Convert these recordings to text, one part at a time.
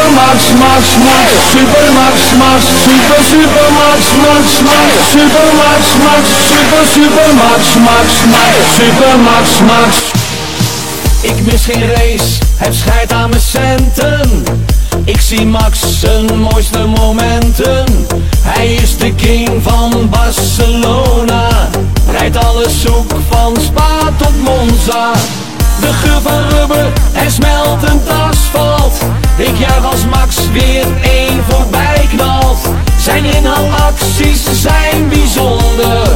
super Max, Max, Max, super Max, super, super Max, Max, Max, super Max, super, super Max, Max, Max, super Max, Max. Ik mis geen race, heb scheid aan mijn centen. Ik zie Max zijn mooiste momenten. Hij is de king van Barcelona. Rijdt alles zoek van Spa tot Monza. De geur van rubber en smeltend asfalt. Ik juich als Max weer één voorbij knalt. Zijn inhaalacties zijn bijzonder.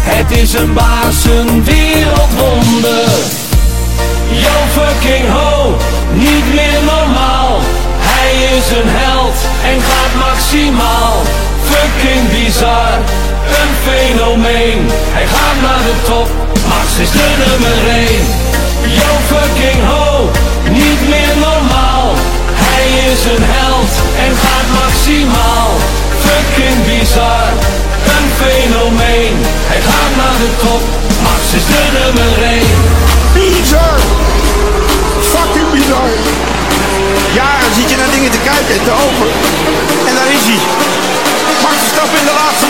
Het is een baas, een wereldwonder. Yo fucking ho, niet meer normaal. Hij is een held en gaat maximaal. Fucking bizar, een fenomeen. Hij gaat naar de top, Max is de nummer 1. Yo fucking top, Max is de nummer 1. Bizar! Fucking bizar! Jaren zit je naar dingen te kijken en te hopen. En daar is hij. Max Verstappen in de laatste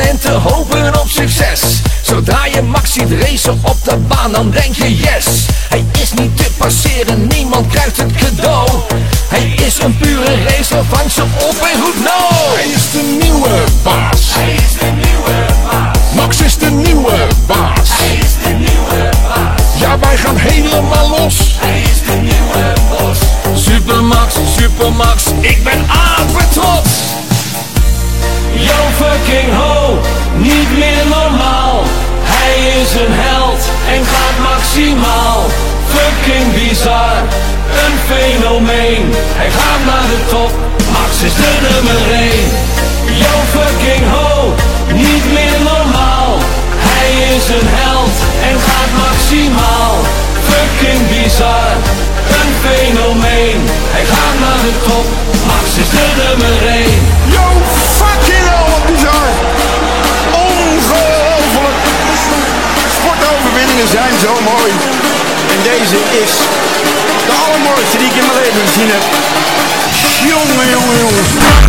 en te hopen op succes. Zodra je Max ziet racen op de baan dan denk je yes. Hij is niet te passeren, niemand krijgt het cadeau. Hij is een pure racer, vang ze op en goed no Hij is de nieuwe baas. Hij is de nieuwe baas. Max is de nieuwe baas. Hij is de nieuwe baas. Ja, wij gaan helemaal los. Hij is de nieuwe Supermax, Supermax, ik ben is een held en gaat maximaal Fucking bizar, een fenomeen. Hij gaat naar de top, Max is de nummer 1 Yo fucking ho, niet meer normaal. Hij is een held en gaat maximaal Fucking bizar, een fenomeen. Hij gaat naar de top, Max is de nummer 1 Sportoverwinningen zijn zo mooi. En deze is de allermooiste die ik in mijn leven gezien heb. Jongen, jongen, jongen.